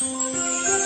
うん。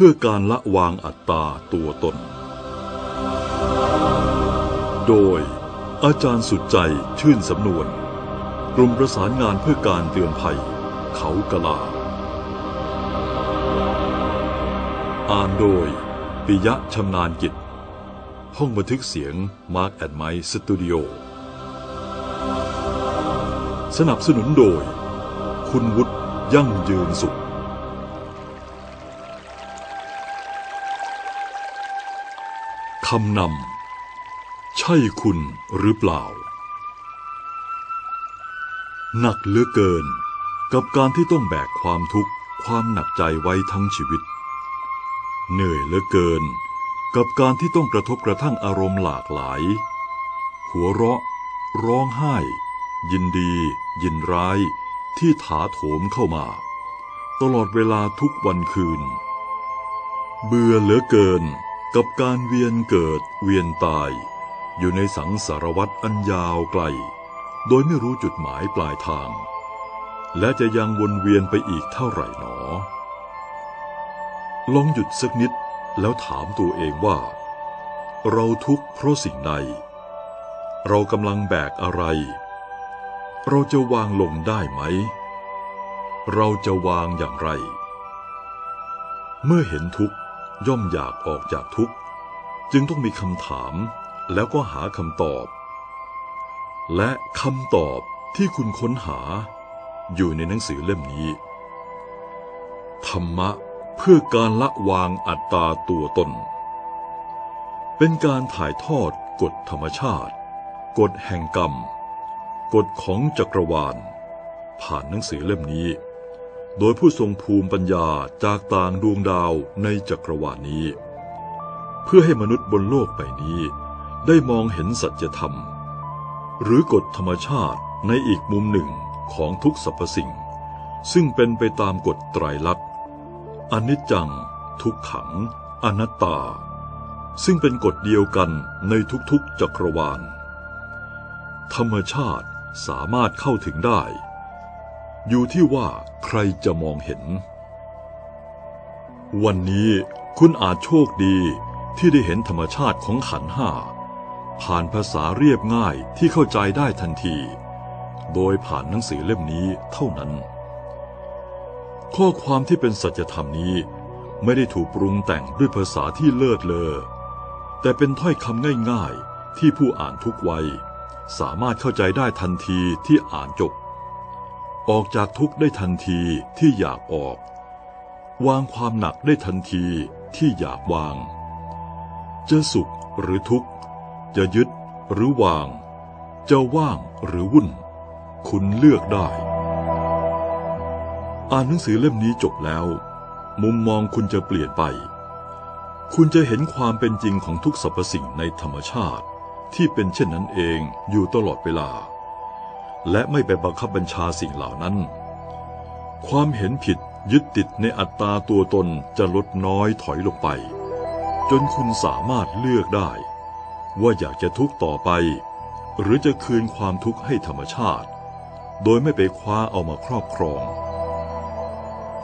เพื่อการละวางอัตตาตัวตน โดย อาจารย์สุดใจชื่นสำนวน กลุ่มประสานงานเพื่อการเตือนภัย เขากะลา อ่านโดย ปิยะชำนาญกิจ ห้องบันทึกเสียงมาร์กแอดไมสตูดิโอสนับสนุนโดย คุณวุฒิยั่งยืนสุข คำนำ ใช่คุณหรือเปล่า หนักเหลือเกิน กับการที่ต้องแบกความทุกข์ความหนักใจไว้ทั้งชีวิต เหนื่อยเหลือเกิน กับการที่ต้องกระทบกระทั่งอารมณ์หลากหลาย หัวเราะ ร้องไห้ ยินดี ยินร้าย ที่ถาโถมเข้ามา ตลอดเวลาทุกวันคืน เบื่อเหลือเกิน กับการเวียนเกิดเวียนตาย อยู่ในสังสารวัฏอันยาวไกล โดยไม่รู้จุดหมายปลายทาง และจะยังวนเวียนไปอีกเท่าไหร่หนอ ลองหยุดสักนิดแล้วถามตัวเองว่า เราทุกข์เพราะสิ่งใด เรากำลังแบกอะไร เราจะวางลงได้ไหม เราจะวางอย่างไร เมื่อเห็นทุกข์ ย่อมอยากออกจากทุกข์ จึงต้องมีคำถามแล้วก็หาคำตอบ และคำตอบที่คุณค้นหาอยู่ในหนังสือเล่มนี้ ธรรมะเพื่อการละวางอัตตาตัวตน เป็นการถ่ายทอดกฎธรรมชาติ กฎแห่งกรรม กฎของจักรวาล ผ่านหนังสือเล่มนี้ โดยผู้ทรงภูมิปัญญาจากต่างดวงดาวในจักรวาลนี้ เพื่อให้มนุษย์บนโลกใบนี้ ได้มองเห็นสัจธรรม หรือกฎธรรมชาติในอีกมุมหนึ่งของทุกสรรพสิ่ง ซึ่งเป็นไปตามกฎไตรลักษณ์อนิจจัง ทุกขัง อนัตตา ซึ่งเป็นกฎเดียวกันในทุกๆจักรวาล ธรรมชาติสามารถเข้าถึงได้ อยู่ที่ว่าใครจะมองเห็น วันนี้คุณอาจโชคดีที่ได้เห็นธรรมชาติของขันห้า ผ่านภาษาเรียบง่ายที่เข้าใจได้ทันที โดยผ่านหนังสือเล่มนี้เท่านั้น ข้อความที่เป็นสัจธรรมนี้ไม่ได้ถูกปรุงแต่งด้วยภาษาที่เลิศเลอ แต่เป็นถ้อยคำง่ายๆที่ผู้อ่านทุกวัย สามารถเข้าใจได้ทันทีที่อ่านจบ ออกจากทุกข์ได้ทันทีที่อยากออก วางความหนักได้ทันทีที่อยากวาง จะสุขหรือทุกข์ จะยึดหรือวาง จะว่างหรือวุ่น คุณเลือกได้ อ่านหนังสือเล่มนี้จบแล้ว มุมมองคุณจะเปลี่ยนไป คุณจะเห็นความเป็นจริงของทุกสรรพสิ่งในธรรมชาติ ที่เป็นเช่นนั้นเองอยู่ตลอดเวลา และไม่ไปบังคับบัญชาสิ่งเหล่านั้น ความเห็นผิดยึดติดในอัตตาตัวตนจะลดน้อยถอยลงไป จนคุณสามารถเลือกได้ ว่าอยากจะทุกข์ต่อไป หรือจะคืนความทุกข์ให้ธรรมชาติ โดยไม่ไปคว้าเอามาครอบครอง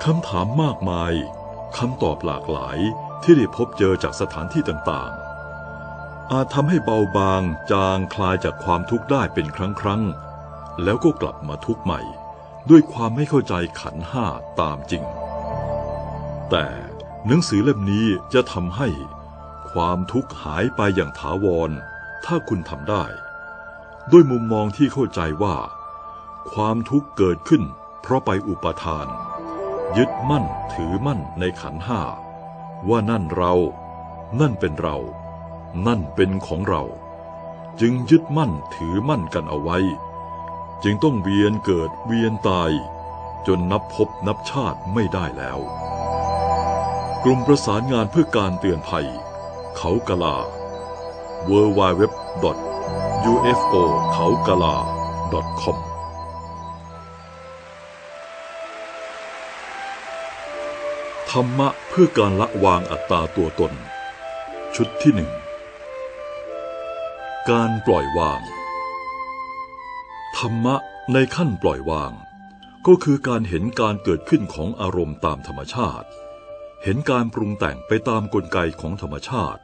คำถามมากมายคำตอบหลากหลายที่ได้พบเจอจากสถานที่ต่างๆ อาจทำให้เบาบางจางคลายจากความทุกข์ได้เป็นครั้งครั้ง แล้วก็กลับมาทุกข์ใหม่ ด้วยความไม่เข้าใจขันห้าตามจริง แต่หนังสือเล่มนี้จะทำให้ ความทุกข์หายไปอย่างถาวร ถ้าคุณทำได้ ด้วยมุมมองที่เข้าใจว่า ความทุกข์เกิดขึ้น เพราะไปอุปทาน ยึดมั่นถือมั่นในขันห้าว่านั่นเรา นั่นเป็นเรา นั่นเป็นของเรา จึงยึดมั่นถือมั่นกันเอาไว้ จึงต้องเวียนเกิดเวียนตาย จนนับพบนับชาติไม่ได้แล้ว กลุ่มประสานงานเพื่อการเตือนภัย เขากะลา w w w ufo เขากะลา .com ธรรมะเพื่อการละวางอัตตาตัวตน ชุดที่หนึ่ง การปล่อยวาง ธรรมะในขั้นปล่อยวาง ก็คือการเห็นการเกิดขึ้นของอารมณ์ตามธรรมชาติ เห็นการปรุงแต่งไปตามกลไกของธรรมชาติ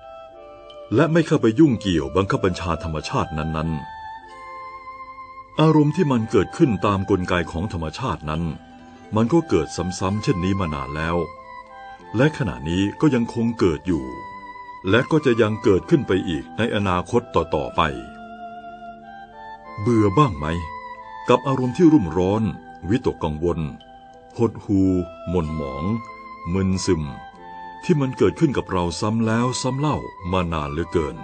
และไม่เข้าไปยุ่งเกี่ยวบังคับบัญชาธรรมชาตินั้นๆ อารมณ์ที่มันเกิดขึ้นตามกลไกของธรรมชาตินั้น มันก็เกิดซ้ำๆเช่นนี้มานานแล้ว และขณะนี้ก็ยังคงเกิดอยู่ และก็จะยังเกิดขึ้นไปอีกในอนาคตต่อๆไป เบื่อบ้างไหม กับอารมณ์ที่รุ่มร้อน วิตกกังวล หดหูหม่นหมอง มึนซึม ที่มันเกิดขึ้นกับเราซ้ำแล้วซ้ำเล่ามานานเหลือเกิน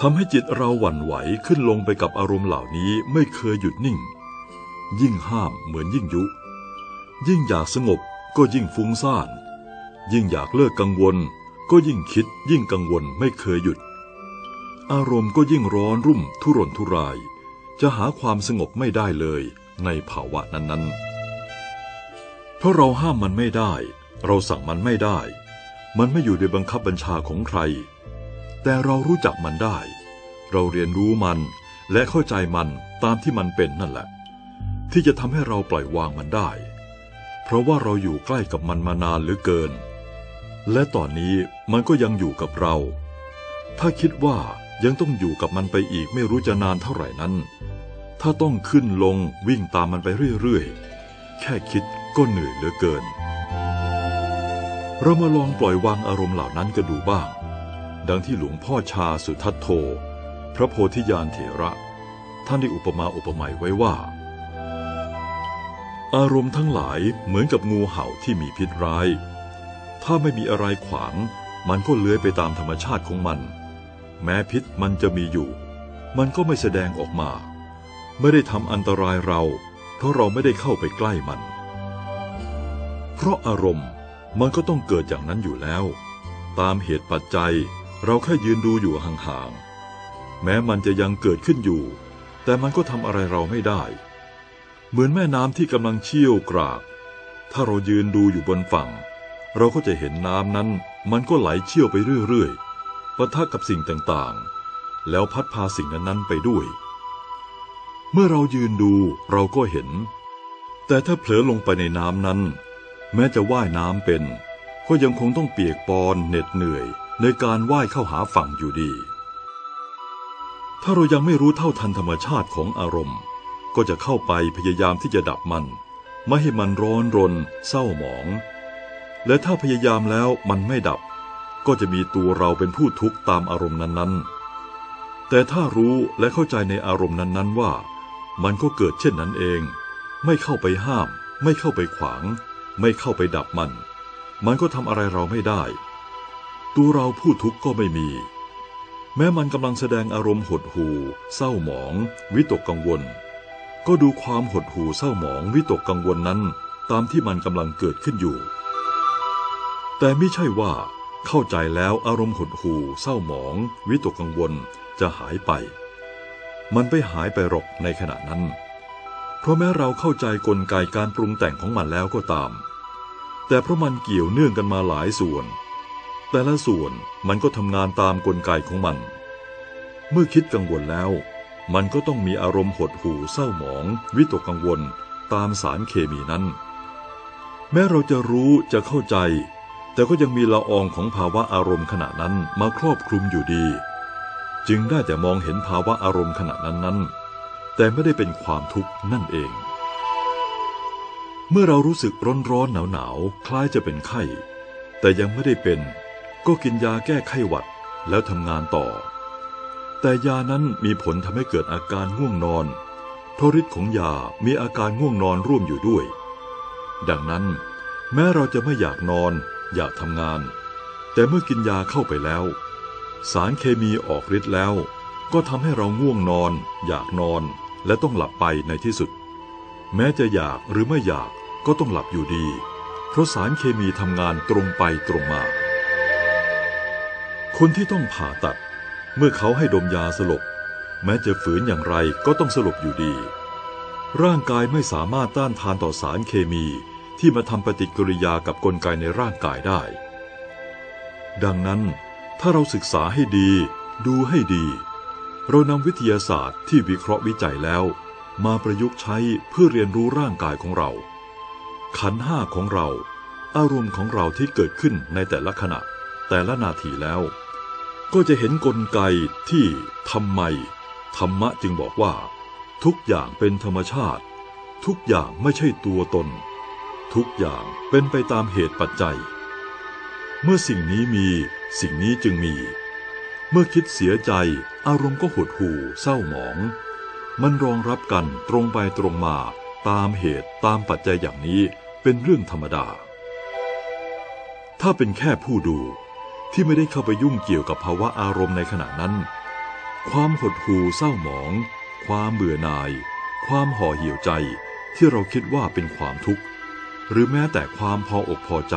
ทำให้จิตเราหวั่นไหวขึ้นลงไปกับอารมณ์เหล่านี้ไม่เคยหยุดนิ่ง ยิ่งห้ามเหมือนยิ่งยุ ยิ่งอยากสงบก็ยิ่งฟุ้งซ่าน ยิ่งอยากเลิกกังวล ก็ยิ่งคิดยิ่งกังวลไม่เคยหยุด อารมณ์ก็ยิ่งร้อนรุ่มทุรนทุราย จะหาความสงบไม่ได้เลยในภาวะนั้นๆ เพราะเราห้ามมันไม่ได้ เราสั่งมันไม่ได้ มันไม่อยู่ในบังคับบัญชาของใคร แต่เรารู้จักมันได้ เราเรียนรู้มันและเข้าใจมันตามที่มันเป็นนั่นแหละ ที่จะทำให้เราปล่อยวางมันได้ เพราะว่าเราอยู่ใกล้กับมันมานานหรือเกิน และตอนนี้มันก็ยังอยู่กับเรา ถ้าคิดว่า ยังต้องอยู่กับมันไปอีกไม่รู้จะนานเท่าไหร่นั้น ถ้าต้องขึ้นลงวิ่งตามมันไปเรื่อยๆ แค่คิดก็เหนื่อยเหลือเกิน เรามาลองปล่อยวางอารมณ์เหล่านั้นกันดูบ้าง ดังที่หลวงพ่อชาสุทัตโธ พระโพธิญาณเถระ ท่านได้อุปมาอุปไมยไว้ว่า อารมณ์ทั้งหลายเหมือนกับงูเห่าที่มีพิษร้าย ถ้าไม่มีอะไรขวาง มันก็เลื้อยไปตามธรรมชาติของมัน แม้พิษมันจะมีอยู่ มันก็ไม่แสดงออกมา ไม่ได้ทำอันตรายเรา เพราะเราไม่ได้เข้าไปใกล้มัน เพราะอารมณ์มันก็ต้องเกิดอย่างนั้นอยู่แล้ว ตามเหตุปัจจัยเราแค่ยืนดูอยู่ห่างๆ แม้มันจะยังเกิดขึ้นอยู่ แต่มันก็ทำอะไรเราไม่ได้ เหมือนแม่น้ำที่กำลังเชี่ยวกราก ถ้าเรายืนดูอยู่บนฝั่ง เราก็จะเห็นน้ำนั้น มันก็ไหลเชี่ยวไปเรื่อยๆ ปะทะกับสิ่งต่างๆ แล้วพัดพาสิ่งนั้นๆไปด้วย เมื่อเรายืนดูเราก็เห็น แต่ถ้าเผลอลงไปในน้ำนั้น แม้จะว่ายน้ำเป็น ก็ยังคงต้องเปียกปอนเหน็ดเหนื่อย ในการว่ายเข้าหาฝั่งอยู่ดี ถ้าเรายังไม่รู้เท่าทันธรรมชาติของอารมณ์ ก็จะเข้าไปพยายามที่จะดับมัน ไม่ให้มันร้อนรน เศร้าหมอง และถ้าพยายามแล้วมันไม่ดับ ก็จะมีตัวเราเป็นผู้ทุกข์ตามอารมณ์นั้นๆ แต่ถ้ารู้และเข้าใจในอารมณ์นั้นๆว่า มันก็เกิดเช่นนั้นเอง ไม่เข้าไปห้าม ไม่เข้าไปขวาง ไม่เข้าไปดับมัน มันก็ทำอะไรเราไม่ได้ ตัวเราผู้ทุกข์ก็ไม่มี แม้มันกำลังแสดงอารมณ์หดหู่ เศร้าหมอง วิตกกังวล ก็ดูความหดหู่เศร้าหมองวิตกกังวลนั้น ตามที่มันกำลังเกิดขึ้นอยู่ แต่ไม่ใช่ว่า เข้าใจแล้วอารมณ์หดหู่เศร้าหมอง วิตกกังวลจะหายไป มันไม่หายไปหรอกในขณะนั้น เพราะแม้เราเข้าใจกลไกการปรุงแต่งของมันแล้วก็ตาม แต่เพราะมันเกี่ยวเนื่องกันมาหลายส่วน แต่ละส่วนมันก็ทำงานตามกลไกของมัน เมื่อคิดกังวลแล้ว มันก็ต้องมีอารมณ์หดหู่เศร้าหมอง วิตกกังวลตามสารเคมีนั้น แม้เราจะรู้จะเข้าใจ แต่ก็ยังมีละอองของภาวะอารมณ์ขณะนั้นมาครอบคลุมอยู่ดี จึงได้แต่มองเห็นภาวะอารมณ์ขณะนั้นนั้น แต่ไม่ได้เป็นความทุกข์นั่นเอง เมื่อเรารู้สึกร้อนร้อนหนาวหนาวคล้ายจะเป็นไข้ แต่ยังไม่ได้เป็น ก็กินยาแก้ไข้หวัดแล้วทำงานต่อ แต่ยานั้นมีผลทำให้เกิดอาการง่วงนอนเพราะฤทธิ์ของยามีอาการง่วงนอนร่วมอยู่ด้วย ดังนั้น แม้เราจะไม่อยากนอน อยากทำงาน แต่เมื่อกินยาเข้าไปแล้ว สารเคมีออกฤทธิ์แล้ว ก็ทำให้เราง่วงนอน อยากนอน และต้องหลับไปในที่สุด แม้จะอยากหรือไม่อยากก็ต้องหลับอยู่ดี เพราะสารเคมีทำงานตรงไปตรงมา คนที่ต้องผ่าตัด เมื่อเขาให้ดมยาสลบ แม้จะฝืนอย่างไรก็ต้องสลบอยู่ดี ร่างกายไม่สามารถต้านทานต่อสารเคมี ที่มาทำปฏิกิริยากับกลไกในร่างกายได้ ดังนั้น ถ้าเราศึกษาให้ดี ดูให้ดี เรานำวิทยาศาสตร์ที่วิเคราะห์วิจัยแล้ว มาประยุกต์ใช้เพื่อเรียนรู้ร่างกายของเรา ขันห้าของเรา อารมณ์ของเราที่เกิดขึ้นในแต่ละขณะ แต่ละนาทีแล้ว ก็จะเห็นกลไกที่ทำไม ธรรมะจึงบอกว่า ทุกอย่างเป็นธรรมชาติ ทุกอย่างไม่ใช่ตัวตน ทุกอย่างเป็นไปตามเหตุปัจจัย เมื่อสิ่งนี้มีสิ่งนี้จึงมี เมื่อคิดเสียใจ อารมณ์ก็หดหู่เศร้าหมอง มันรองรับกันตรงไปตรงมาตามเหตุตามปัจจัยอย่างนี้เป็นเรื่องธรรมดา ถ้าเป็นแค่ผู้ดูที่ไม่ได้เข้าไปยุ่งเกี่ยวกับภาวะอารมณ์ในขณะนั้น ความหดหู่เศร้าหมอง ความเบื่อหน่าย ความห่อเหี่ยวใจที่เราคิดว่าเป็นความทุกข์ หรือแม้แต่ความพออกพอใจ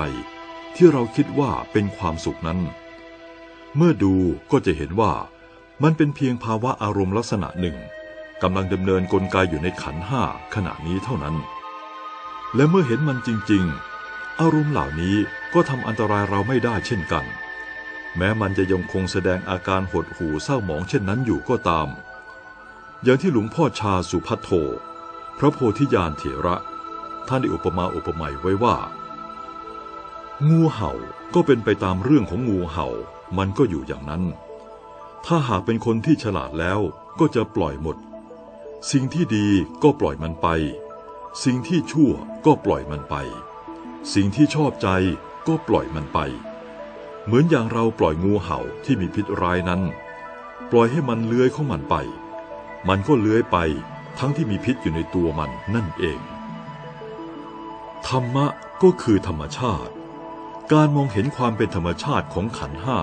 ที่เราคิดว่าเป็นความสุขนั้น เมื่อดูก็จะเห็นว่ามันเป็นเพียงภาวะอารมณ์ลักษณะหนึ่งกำลังดำเนินกลไกอยู่ในขันห้าขณะนี้เท่านั้น และเมื่อเห็นมันจริง ๆ อารมณ์เหล่านี้ก็ทำอันตรายเราไม่ได้เช่นกัน แม้มันจะยังคงแสดงอาการหดหู่เศร้าหมองเช่นนั้นอยู่ก็ตาม อย่างที่หลวงพ่อชาสุพัทโธพระโพธิญาณเถระ ท่านได้อุปมาอุปไมยไว้ว่า งูเห่าก็เป็นไปตามเรื่องของงูเห่า มันก็อยู่อย่างนั้น ถ้าหากเป็นคนที่ฉลาดแล้วก็จะปล่อยหมด สิ่งที่ดีก็ปล่อยมันไป สิ่งที่ชั่วก็ปล่อยมันไป สิ่งที่ชอบใจก็ปล่อยมันไป เหมือนอย่างเราปล่อยงูเห่าที่มีพิษร้ายนั้น ปล่อยให้มันเลื้อยของมันไป มันก็เลื้อยไปทั้งที่มีพิษอยู่ในตัวมันนั่นเอง ธรรมะก็คือธรรมชาติ การมองเห็นความเป็นธรรมชาติของขันห้า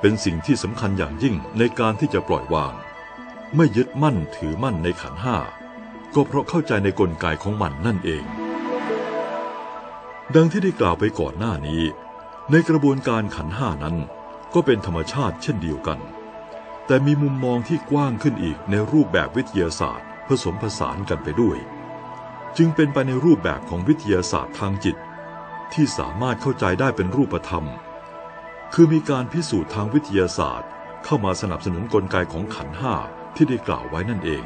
เป็นสิ่งที่สำคัญอย่างยิ่งในการที่จะปล่อยวาง ไม่ยึดมั่นถือมั่นในขันห้าก็เพราะเข้าใจในกลไกของมันนั่นเอง ดังที่ได้กล่าวไปก่อนหน้านี้ ในกระบวนการขันห้านั้น ก็เป็นธรรมชาติเช่นเดียวกัน แต่มีมุมมองที่กว้างขึ้นอีกในรูปแบบวิทยาศาสตร์ ผสมผสานกันไปด้วย จึงเป็นไปในรูปแบบของวิทยาศาสตร์ทางจิต ที่สามารถเข้าใจได้เป็นรูปธรรม คือมีการพิสูจน์ทางวิทยาศาสตร์ เข้ามาสนับสนุนกลไกของขันห้าที่ได้กล่าวไว้นั่นเอง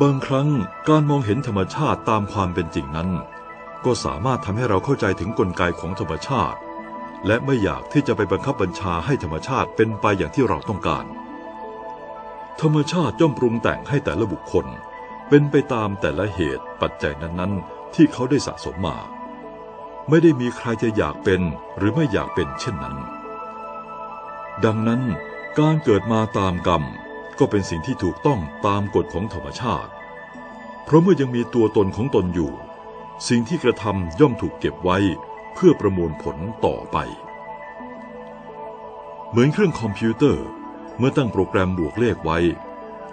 บางครั้งการมองเห็นธรรมชาติตามความเป็นจริงนั้น ก็สามารถทำให้เราเข้าใจถึงกลไกของธรรมชาติ และไม่อยากที่จะไปบังคับบัญชาให้ธรรมชาติเป็นไปอย่างที่เราต้องการ ธรรมชาติย่อมปรุงแต่งให้แต่ละบุคคล เป็นไปตามแต่ละเหตุปัจจัยนั้นๆ ที่เขาได้สะสมมา ไม่ได้มีใครจะอยากเป็นหรือไม่อยากเป็นเช่นนั้น ดังนั้นการเกิดมาตามกรรมก็เป็นสิ่งที่ถูกต้องตามกฎของธรรมชาติ เพราะเมื่อยังมีตัวตนของตนอยู่ สิ่งที่กระทำย่อมถูกเก็บไว้เพื่อประมวลผลต่อไป เหมือนเครื่องคอมพิวเตอร์ เมื่อตั้งโปรแกรมบวกเลขไว้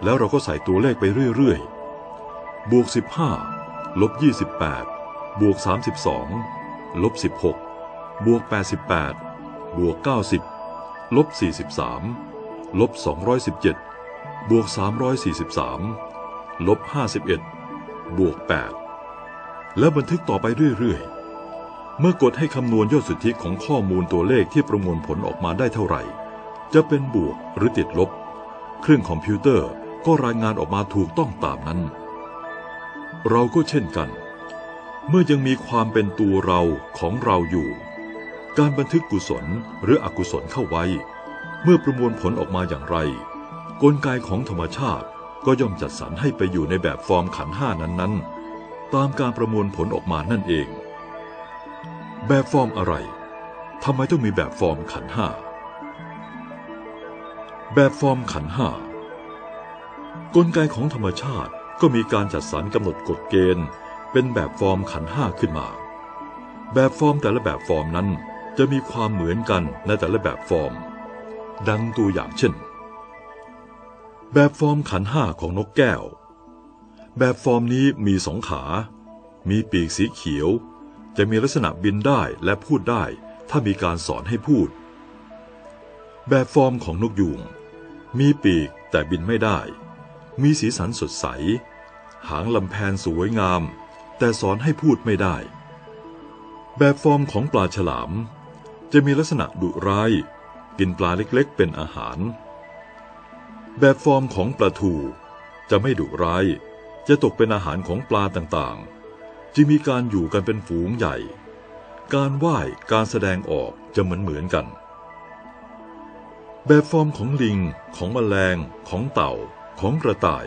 แล้วเราก็ใส่ตัวเลขไปเรื่อย บวก 15 ลบ 28 บวก 32 ลบ 16 บวก 88 บวก 90 ลบ 43 ลบ 217 บวก 343 ลบ 51 บวก 8 แล้วบันทึกต่อไปเรื่อย ๆ เมื่อกดให้คำนวณยอดสุทธิของข้อมูลตัวเลขที่ประมวลผลออกมาได้เท่าไหร่ จะเป็นบวกหรือติดลบ เครื่องคอมพิวเตอร์ก็รายงานออกมาถูกต้องตามนั้น เราก็เช่นกัน เมื่อยังมีความเป็นตัวเราของเราอยู่ การบันทึกกุศลหรืออกุศลเข้าไว้ เมื่อประมวลผลออกมาอย่างไร กลไกของธรรมชาติก็ย่อมจัดสรรให้ไปอยู่ในแบบฟอร์มขันห้านั้นๆ ตามการประมวลผลออกมานั่นเอง แบบฟอร์มอะไรทำไมต้องมีแบบฟอร์มขันธ์ห้าแบบฟอร์มขันธ์ห้ากลไกของธรรมชาติ ก็มีการจัดสรรกำหนดกฎเกณฑ์ เป็นแบบฟอร์มขันธ์ห้าขึ้นมา แบบฟอร์มแต่ละแบบฟอร์มนั้นจะมีความเหมือนกันในแต่ละแบบฟอร์ม ดังตัวอย่างเช่น แบบฟอร์มขันห้าของนกแก้ว แบบฟอร์มนี้มีสองขา มีปีกสีเขียว จะมีลักษณะบินได้และพูดได้ถ้ามีการสอนให้พูด แบบฟอร์มของนกยูงมีปีกแต่บินไม่ได้ มีสีสันสดใส หางลำแพนสวยงาม แต่สอนให้พูดไม่ได้ แบบฟอร์มของปลาฉลาม จะมีลักษณะดุร้าย กินปลาเล็กๆ เป็นอาหาร แบบฟอร์มของปลาทูจะไม่ดุร้าย จะตกเป็นอาหารของปลาต่างๆจึงมีการอยู่กันเป็นฝูงใหญ่ การไหว้การแสดงออกจะเหมือนเหมือนกัน แบบฟอร์มของลิง ของแมลง ของเต่า ของกระต่าย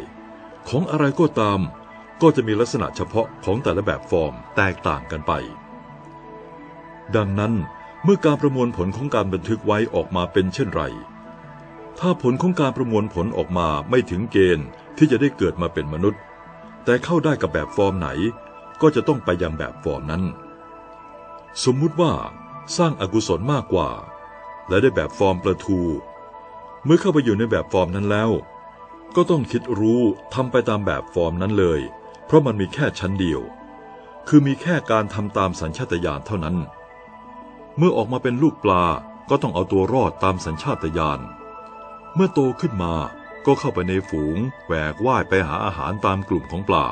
ของอะไรก็ตาม ก็จะมีลักษณะเฉพาะของแต่ละแบบฟอร์มแตกต่างกันไป ดังนั้นเมื่อการประมวลผลของการบันทึกไว้ออกมาเป็นเช่นไร ถ้าผลของการประมวลผลออกมาไม่ถึงเกณฑ์ที่จะได้เกิดมาเป็นมนุษย์ แต่เข้าได้กับแบบฟอร์มไหน ก็จะต้องไปยังแบบฟอร์มนั้น สมมุติว่าสร้างอกุศลมากกว่า และได้แบบฟอร์มปลาทู เมื่อเข้าไปอยู่ในแบบฟอร์มนั้นแล้ว ก็ต้องคิดรู้ทำไปตามแบบฟอร์มนั้นเลย เพราะมันมีแค่ชั้นเดียว คือมีแค่การทำตามสัญชาตญาณเท่านั้น เมื่อออกมาเป็นลูกปลาก็ต้องเอาตัวรอดตามสัญชาตญาณ เมื่อโตขึ้นมาก็เข้าไปในฝูงแหวกว่ายไปหาอาหารตามกลุ่มของปลา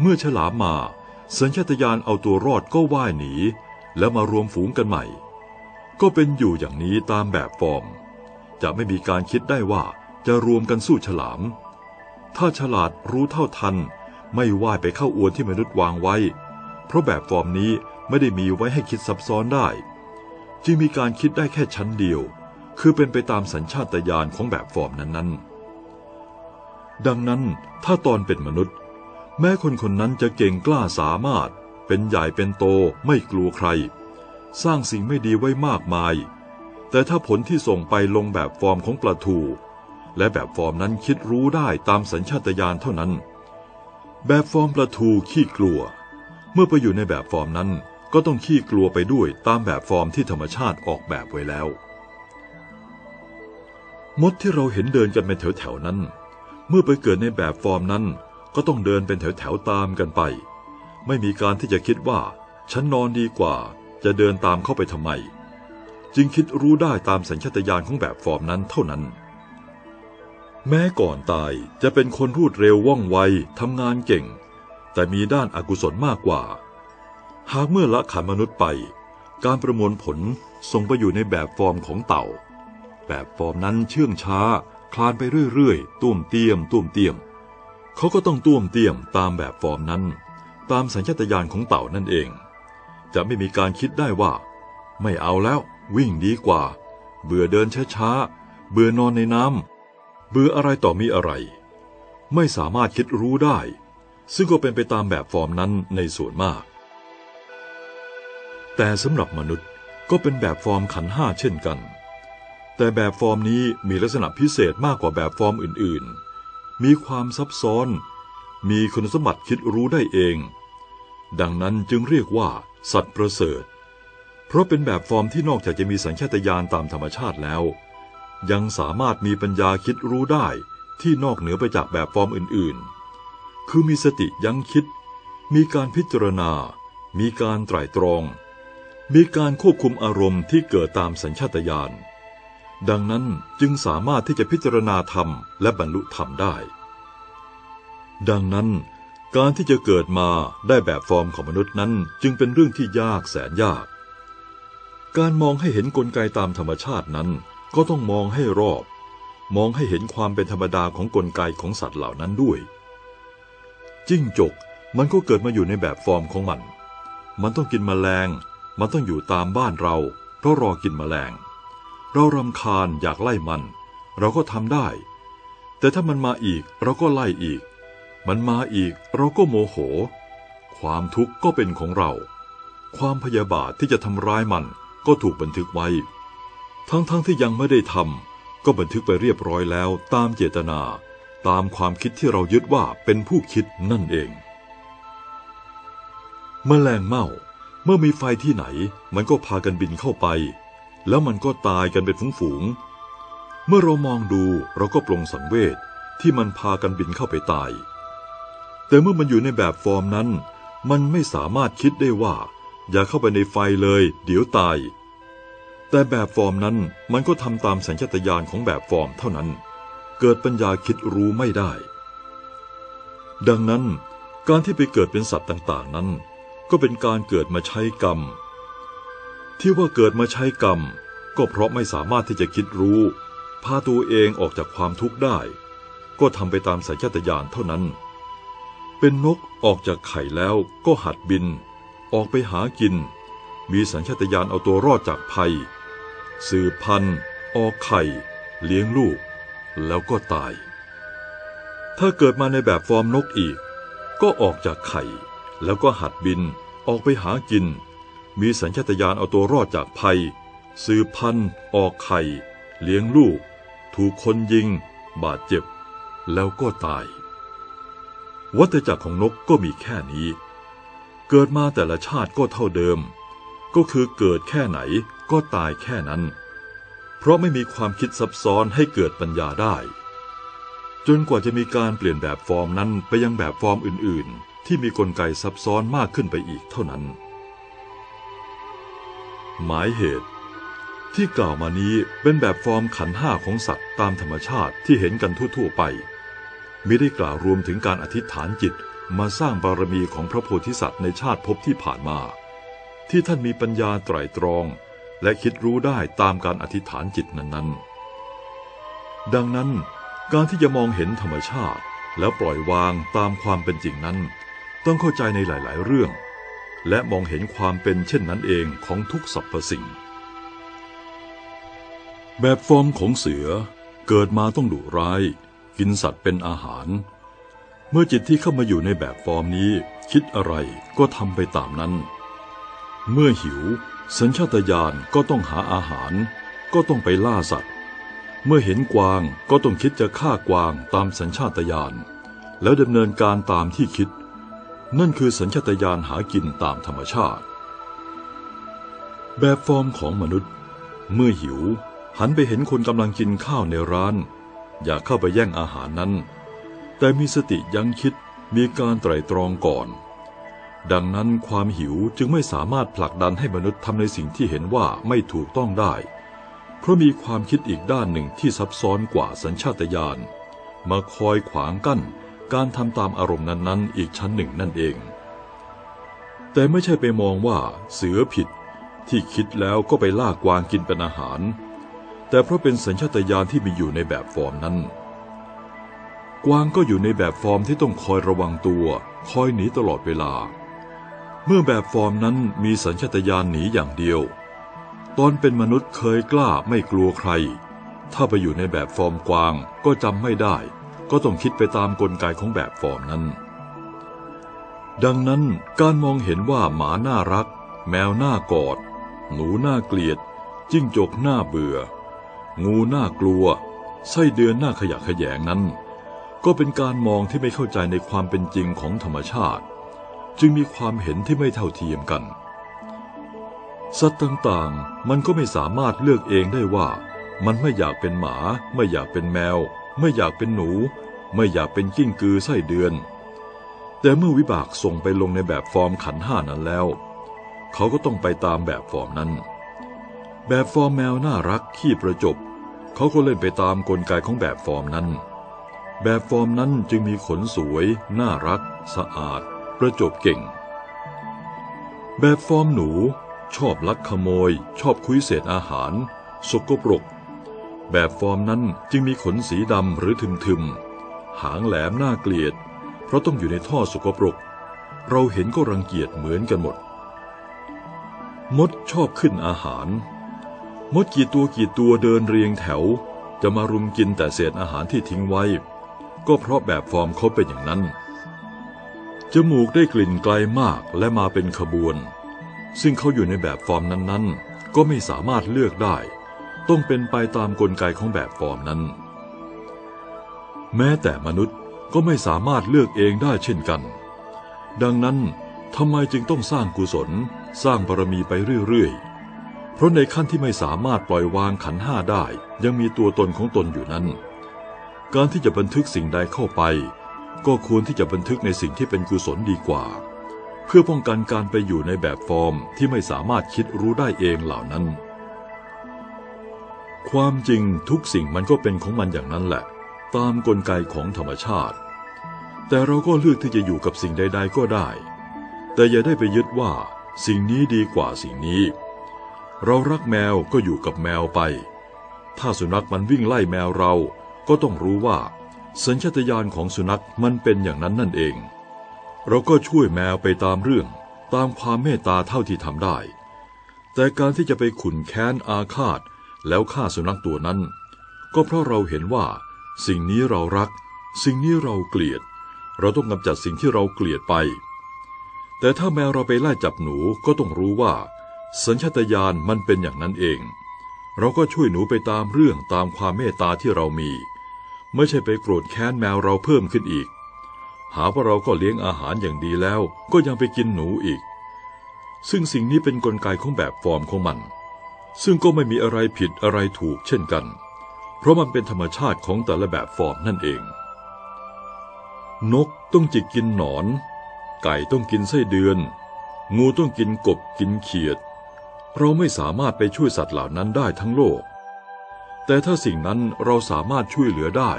เมื่อฉลามมา สัญชาตญาณเอาตัวรอดก็ว่ายหนี แล้วมารวมฝูงกันใหม่ ก็เป็นอยู่อย่างนี้ตามแบบฟอร์ม จะไม่มีการคิดได้ว่า จะรวมกันสู้ฉลาม ถ้าฉลาดรู้เท่าทัน ไม่ว่ายไปเข้าอวนที่มนุษย์วางไว้ เพราะแบบฟอร์มนี้ไม่ได้มีไว้ให้คิดซับซ้อนได้ จึงมีการคิดได้แค่ชั้นเดียว คือเป็นไปตามสัญชาตญาณของแบบฟอร์มนั้นๆ ดังนั้นถ้าตอนเป็นมนุษย์ แม้คนคนนั้นจะเก่งกล้าสามารถ เป็นใหญ่เป็นโตไม่กลัวใคร สร้างสิ่งไม่ดีไว้มากมาย แต่ถ้าผลที่ส่งไปลงแบบฟอร์มของปลาทู และแบบฟอร์มนั้นคิดรู้ได้ตามสัญชาตญาณเท่านั้น แบบฟอร์มปลาทูขี้กลัว เมื่อไปอยู่ในแบบฟอร์มนั้น ก็ต้องขี้กลัวไปด้วยตามแบบฟอร์มที่ธรรมชาติออกแบบไว้แล้ว มดที่เราเห็นเดินกันเป็นแถวๆนั้น เมื่อไปเกิดในแบบฟอร์มนั้น ก็ต้องเดินเป็นแถวๆตามกันไป ไม่มีการที่จะคิดว่า ฉันนอนดีกว่า จะเดินตามเข้าไปทำไม จึงคิดรู้ได้ตามสัญชาตญาณของแบบฟอร์มนั้นเท่านั้น แม้ก่อนตายจะเป็นคนรวดเร็วว่องไวทำงานเก่ง แต่มีด้านอากุศลมากกว่า หากเมื่อละขันมนุษย์ไป การประมวลผลส่งไปอยู่ในแบบฟอร์มของเต่า แบบฟอร์มนั้นเชื่องช้า คลานไปเรื่อยๆตุ้มเตียมตุ้มเตียม เขาก็ต้องตุ้มเตียมตามแบบฟอร์มนั้น ตามสัญชาตญาณของเต่านั่นเอง จะไม่มีการคิดได้ว่า ไม่เอาแล้ววิ่งดีกว่า เบื่อเดินช้าๆเบื่อนอนในน้ำ เบื่ออะไรต่อมีอะไร ไม่สามารถคิดรู้ได้ ซึ่งก็เป็นไปตามแบบฟอร์มนั้นในส่วนมาก แต่สำหรับมนุษย์ก็เป็นแบบฟอร์มขันห้าเช่นกัน แต่แบบฟอร์มนี้มีลักษณะพิเศษมากกว่าแบบฟอร์มอื่นๆ มีความซับซ้อน มีคุณสมบัติคิดรู้ได้เอง ดังนั้นจึงเรียกว่า สัตว์ประเสริฐ เพราะเป็นแบบฟอร์มที่นอกจากจะมีสัญชาตญาณตามธรรมชาติแล้ว ยังสามารถมีปัญญาคิดรู้ได้ที่นอกเหนือไปจากแบบฟอร์มอื่นๆ คือมีสติยังคิด มีการพิจารณา มีการไตร่ตรอง มีการควบคุมอารมณ์ที่เกิดตามสัญชาตญาณ ดังนั้นจึงสามารถที่จะพิจารณาธรรมและบรรลุธรรมได้ ดังนั้นการที่จะเกิดมาได้แบบฟอร์มของมนุษย์นั้นจึงเป็นเรื่องที่ยากแสนยาก การมองให้เห็นนกลไกตามธรรมชาตินั้น ก็ต้องมองให้รอบ มองให้เห็นความเป็นธรรมดาของกลไกของสัตว์เหล่านั้นด้วย จิ้งจกมันก็เกิดมาอยู่ในแบบฟอร์มของมัน มันต้องกินมแมลง มันต้องอยู่ตามบ้านเรา เพราะรอกินมแมลง เรารำคาญอยากไล่มัน เราก็ทำได้ แต่ถ้ามันมาอีกเราก็ไล่อีก มันมาอีกเราก็โมโห ความทุกข์ก็เป็นของเรา ความพยาบาทที่จะทำร้ายมันก็ถูกบันทึกไว้ ทั้งๆทที่ยังไม่ได้ทำก็บันทึกไปเรียบร้อยแล้วตามเจตนา ตามความคิดที่เรายึดว่าเป็นผู้คิดนั่นเองมแมลงเม่าเมื่อมีไฟที่ไหน มันก็พากันบินเข้าไป แล้วมันก็ตายกันเป็นฝูงๆเมื่อเรามองดูเราก็ปลงสังเวชที่มันพากันบินเข้าไปตาย แต่เมื่อมันอยู่ในแบบฟอร์มนั้น มันไม่สามารถคิดได้ว่า อย่าเข้าไปในไฟเลย เดี๋ยวตาย แต่แบบฟอร์มนั้นมันก็ทำตามสัญชาตญาณของแบบฟอร์มเท่านั้น เกิดปัญญาคิดรู้ไม่ได้ ดังนั้นการที่ไปเกิดเป็นสัตว์ต่างๆนั้น ก็เป็นการเกิดมาใช้กรรม ที่ว่าเกิดมาใช้กรรม ก็เพราะไม่สามารถที่จะคิดรู้พาตัวเองออกจากความทุกข์ได้ ก็ทำไปตามสัญชาตญาณเท่านั้น เป็นนกออกจากไข่แล้วก็หัดบิน ออกไปหากิน มีสัญชาตญาณเอาตัวรอดจากภัย สืบพันธุ์ออกไข่ เลี้ยงลูก แล้วก็ตาย ถ้าเกิดมาในแบบฟอร์มนกอีก ก็ออกจากไข่ แล้วก็หัดบินออกไปหากิน มีสัญชาตญาณเอาตัวรอดจากภัย สืบพันธุ์ออกไข่ เลี้ยงลูก ถูกคนยิง บาดเจ็บ แล้วก็ตาย วัฏจักรของนกก็มีแค่นี้ เกิดมาแต่ละชาติก็เท่าเดิม ก็คือเกิดแค่ไหน ก็ตายแค่นั้น เพราะไม่มีความคิดซับซ้อนให้เกิดปัญญาได้ จนกว่าจะมีการเปลี่ยนแบบฟอร์มนั้นไปยังแบบฟอร์มอื่น ๆ ที่มีกลไกซับซ้อนมากขึ้นไปอีกเท่านั้น หมายเหตุ ที่กล่าวมานี้เป็นแบบฟอร์มขันธ์ห้าของสัตว์ตามธรรมชาติที่เห็นกันทั่ว ๆ ไปมิได้กล่าวรวมถึงการอธิษฐานจิตมาสร้างบารมีของพระโพธิสัตว์ในชาติภพที่ผ่านมา ที่ท่านมีปัญญาไตรตรอง และคิดรู้ได้ตามการอธิษฐานจิตนั้นๆ ดังนั้นการที่จะมองเห็นธรรมชาติ แล้วปล่อยวางตามความเป็นจริงนั้น ต้องเข้าใจในหลาย ๆ เรื่อง และมองเห็นความเป็นเช่นนั้นเองของทุกสรรพสิ่ง แบบฟอร์มของเสือเกิดมาต้องดุร้าย กินสัตว์เป็นอาหาร เมื่อจิตที่เข้ามาอยู่ในแบบฟอร์มนี้ คิดอะไรก็ทำไปตามนั้น เมื่อหิว สัญชาตญาณก็ต้องหาอาหาร ก็ต้องไปล่าสัตว์ เมื่อเห็นกวางก็ต้องคิดจะฆ่ากวางตามสัญชาตญาณแล้วดำเนินการตามที่คิด นั่นคือสัญชาตญาณหากินตามธรรมชาติ แบบฟอร์มของมนุษย์ เมื่อหิว หันไปเห็นคนกำลังกินข้าวในร้าน อย่าเข้าไปแย่งอาหารนั้น แต่มีสติยังคิดมีการไตร่ตรองก่อน ดังนั้นความหิวจึงไม่สามารถผลักดันให้มนุษย์ทำในสิ่งที่เห็นว่าไม่ถูกต้องได้ เพราะมีความคิดอีกด้านหนึ่งที่ซับซ้อนกว่าสัญชาตญาณมาคอยขวางกั้นการทำตามอารมณ์นั้นๆ อีกชั้นหนึ่งนั่นเอง แต่ไม่ใช่ไปมองว่าเสือผิดที่คิดแล้วก็ไปล่ากวางกินเป็นอาหาร แต่เพราะเป็นสัญชาตญาณที่มีอยู่ในแบบฟอร์มนั้น กวางก็อยู่ในแบบฟอร์มที่ต้องคอยระวังตัว คอยหนีตลอดเวลา เมื่อแบบฟอร์มนั้นมีสัญชาตญาณหนีอย่างเดียว ตอนเป็นมนุษย์เคยกล้าไม่กลัวใคร ถ้าไปอยู่ในแบบฟอร์มกวางก็จำไม่ได้ ก็ต้องคิดไปตามกลไกของแบบฟอร์มนั้น ดังนั้นการมองเห็นว่าหมาน่ารัก แมวน่ากอด หนูน่าเกลียด จิ้งจกน่าเบื่อ งูน่ากลัว ไส้เดือนน่าขยะแขยงนั้น ก็เป็นการมองที่ไม่เข้าใจในความเป็นจริงของธรรมชาติ จึงมีความเห็นที่ไม่เท่าเทียมกัน สัตว์ต่างๆ มันก็ไม่สามารถเลือกเองได้ว่า มันไม่อยากเป็นหมา ไม่อยากเป็นแมว ไม่อยากเป็นหนู ไม่อยากเป็นกิ้งกือไส้เดือน แต่เมื่อวิบากส่งไปลงในแบบฟอร์มขันธ์ห้านั้นแล้ว เขาก็ต้องไปตามแบบฟอร์มนั้น แบบฟอร์มแมวน่ารักขี้ประจบ เขาก็เล่นไปตามกลไกของแบบฟอร์มนั้นแบบฟอร์มนั้นจึงมีขนสวย น่ารัก สะอาด ประจบเก่ง แบบฟอร์มหนูชอบลักขโมย ชอบคุ้ยเศษอาหาร สกปรก แบบฟอร์มนั้นจึงมีขนสีดำหรือทึมๆ หางแหลมน่าเกลียด เพราะต้องอยู่ในท่อสกปรก เราเห็นก็รังเกียจเหมือนกันหมด มดชอบขึ้นอาหาร มดกี่ตัวกี่ตัวเดินเรียงแถว จะมารุมกินแต่เศษอาหารที่ทิ้งไว้ ก็เพราะแบบฟอร์มเขาเป็นอย่างนั้น จมูกได้กลิ่นไกลมากและมาเป็นขบวน ซึ่งเขาอยู่ในแบบฟอร์มนั้นๆ ก็ไม่สามารถเลือกได้ ต้องเป็นไปตามกลไกของแบบฟอร์มนั้น แม้แต่มนุษย์ก็ไม่สามารถเลือกเองได้เช่นกัน ดังนั้นทำไมจึงต้องสร้างกุศล สร้างบารมีไปเรื่อยๆ เพราะในขั้นที่ไม่สามารถปล่อยวางขันห้าได้ ยังมีตัวตนของตนอยู่นั้น การที่จะบันทึกสิ่งใดเข้าไป ก็ควรที่จะบันทึกในสิ่งที่เป็นกุศลดีกว่า เพื่อป้องกันการไปอยู่ในแบบฟอร์มที่ไม่สามารถคิดรู้ได้เองเหล่านั้น ความจริงทุกสิ่งมันก็เป็นของมันอย่างนั้นแหละ ตามกลไกของธรรมชาติ แต่เราก็เลือกที่จะอยู่กับสิ่งใด ๆ ก็ได้ แต่อย่าได้ไปยึดว่า สิ่งนี้ดีกว่าสิ่งนี้ เรารักแมวก็อยู่กับแมวไป ถ้าสุนัขมันวิ่งไล่แมวเราก็ต้องรู้ว่า สัญชาตญาณของสุนัขมันเป็นอย่างนั้นนั่นเอง เราก็ช่วยแมวไปตามเรื่อง ตามความเมตตาเท่าที่ทำได้ แต่การที่จะไปขุนแค้นอาฆาตแล้วฆ่าสุนัขตัวนั้น ก็เพราะเราเห็นว่า สิ่งนี้เรารัก สิ่งนี้เราเกลียด เราต้องกำจัดสิ่งที่เราเกลียดไป แต่ถ้าแมวเราไปไล่จับหนูก็ต้องรู้ว่า สัญชาตญาณมันเป็นอย่างนั้นเอง เราก็ช่วยหนูไปตามเรื่องตามความเมตตาที่เรามี ไม่ใช่ไปโกรธแค้นแมวเราเพิ่มขึ้นอีก หาว่าเราก็เลี้ยงอาหารอย่างดีแล้ว ก็ยังไปกินหนูอีก ซึ่งสิ่งนี้เป็นนกลไกของแบบฟอร์มของมัน ซึ่งก็ไม่มีอะไรผิดอะไรถูกเช่นกัน เพราะมันเป็นธรรมชาติของแต่ละแบบฟอร์มนั่นเอง นกต้องจิกกินหนอน ไก่ต้องกินไส้เดือน งูต้องกินกบกินเขียด เราไม่สามารถไปช่วยสัตว์เหล่านั้นได้ทั้งโลก แต่ถ้าสิ่งนั้นเราสามารถช่วยเหลือได้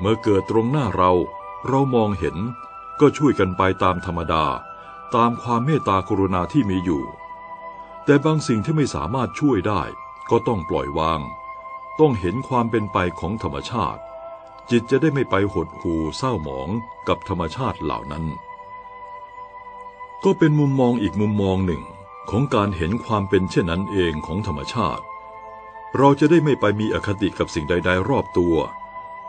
เมื่อเกิดตรงหน้าเรา เรามองเห็น ก็ช่วยกันไปตามธรรมดา ตามความเมตตากรุณาที่มีอยู่ แต่บางสิ่งที่ไม่สามารถช่วยได้ ก็ต้องปล่อยวาง ต้องเห็นความเป็นไปของธรรมชาติ จิตจะได้ไม่ไปหดหู่เศร้าหมองกับธรรมชาติเหล่านั้น ก็เป็นมุมมองอีกมุมมองหนึ่งของการเห็นความเป็นเช่นนั้นเองของธรรมชาติ เราจะได้ไม่ไปมีอคติกับสิ่งใด ๆ รอบตัว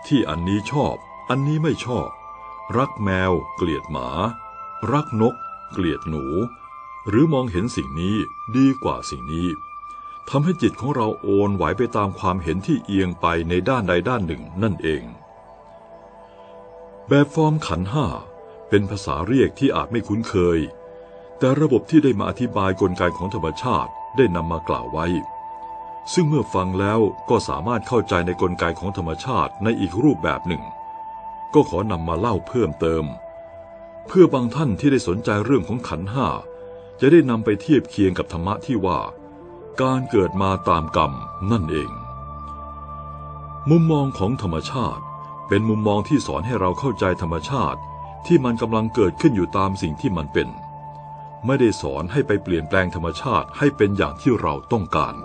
ที่อันนี้ชอบ อันนี้ไม่ชอบ รักแมว เกลียดหมา รักนก เกลียดหนู หรือมองเห็นสิ่งนี้ดีกว่าสิ่งนี้ทำให้จิตของเราโอนไหวไปตามความเห็นที่เอียงไปในด้านใดด้านหนึ่งนั่นเอง แบบฟอร์มขันห้าเป็นภาษาเรียกที่อาจไม่คุ้นเคย แต่ระบบที่ได้มาอธิบายกลไกของธรรมชาติได้นำมากล่าวไว้ ซึ่งเมื่อฟังแล้วก็สามารถเข้าใจในกลไกของธรรมชาติในอีกรูปแบบหนึ่ง ก็ขอนำมาเล่าเพิ่มเติม เพื่อบางท่านที่ได้สนใจเรื่องของขันห้าจะได้นำไปเทียบเคียงกับธรรมะที่ว่า การเกิดมาตามกรรมนั่นเอง มุมมองของธรรมชาติเป็นมุมมองที่สอนให้เราเข้าใจธรรมชาติที่มันกำลังเกิดขึ้นอยู่ตามสิ่งที่มันเป็น ไม่ได้สอนให้ไปเปลี่ยนแปลงธรรมชาติให้เป็นอย่างที่เราต้องการ